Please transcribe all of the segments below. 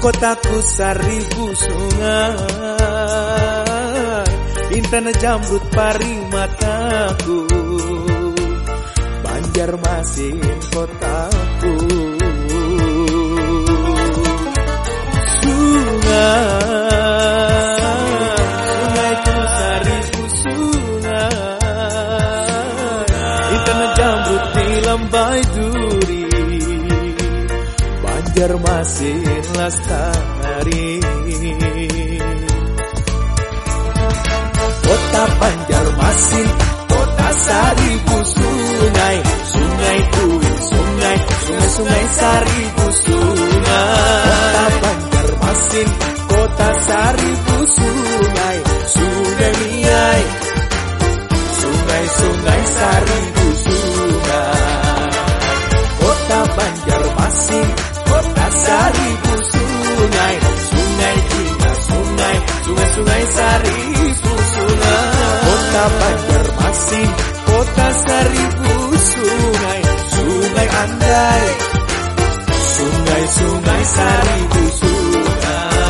kotaku seribu sungai. Intan jamrut pari mataku. Banjarmasin kotaku Banjarmasin lestari Kota Sungai-sungai seribu sungai. Kota Banjarmasin Kota seribu sungai. Sungai andai. Sungai-sungai seribu sungai.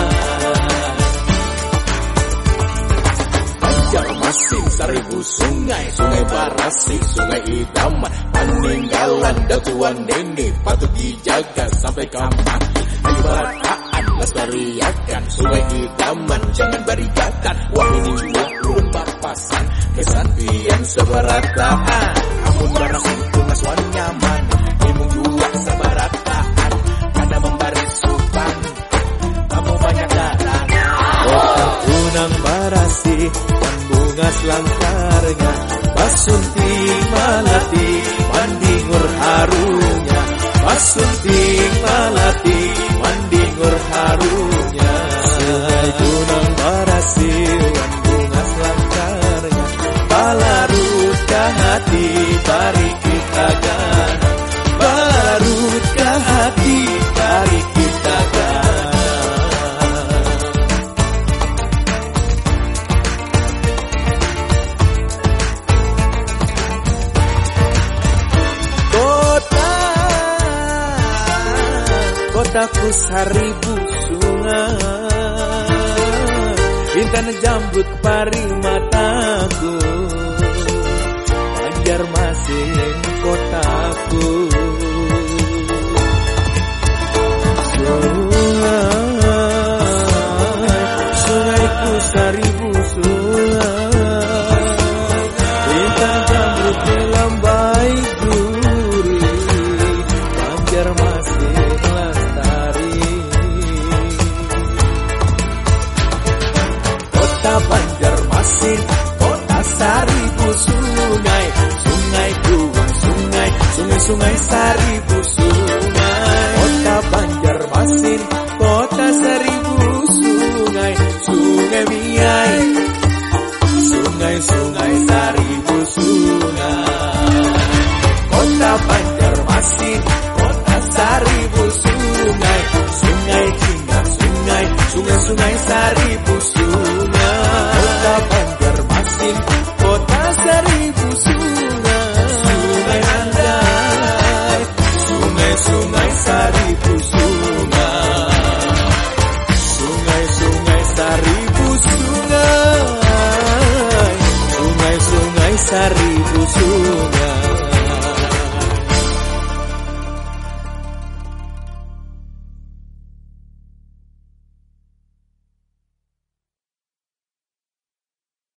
Banjarmasin seribu sungai. Sungai Barasi, Sungai Idaman Peninggalan datuan ini Patut dijaga sampai kapan Ayo Sungai Idaman jangan barigakan Wah ini belum papasan Kesantian seberataan Amun Barasi pengasuhan nyaman. Ilmu juga seberataan Karena memberi sultan Kamu banyak darah. Kota Kunang Barasi Dan bunga selantarnya Basunti Malati Mandingur harunya Basunti Malati Mandingur harunya Kotaku seribu sungai. Intan jambut pari mataku. Banjarmasin kotaku Sungai-sungai seribu sungai Kota Banjarmasin Kota seribu sungai Sungai miai. Sungai-sungai seribu sungai Kota Banjarmasin Kota seribu sungai. Sungai hingga sungai Sungai-sungai seribu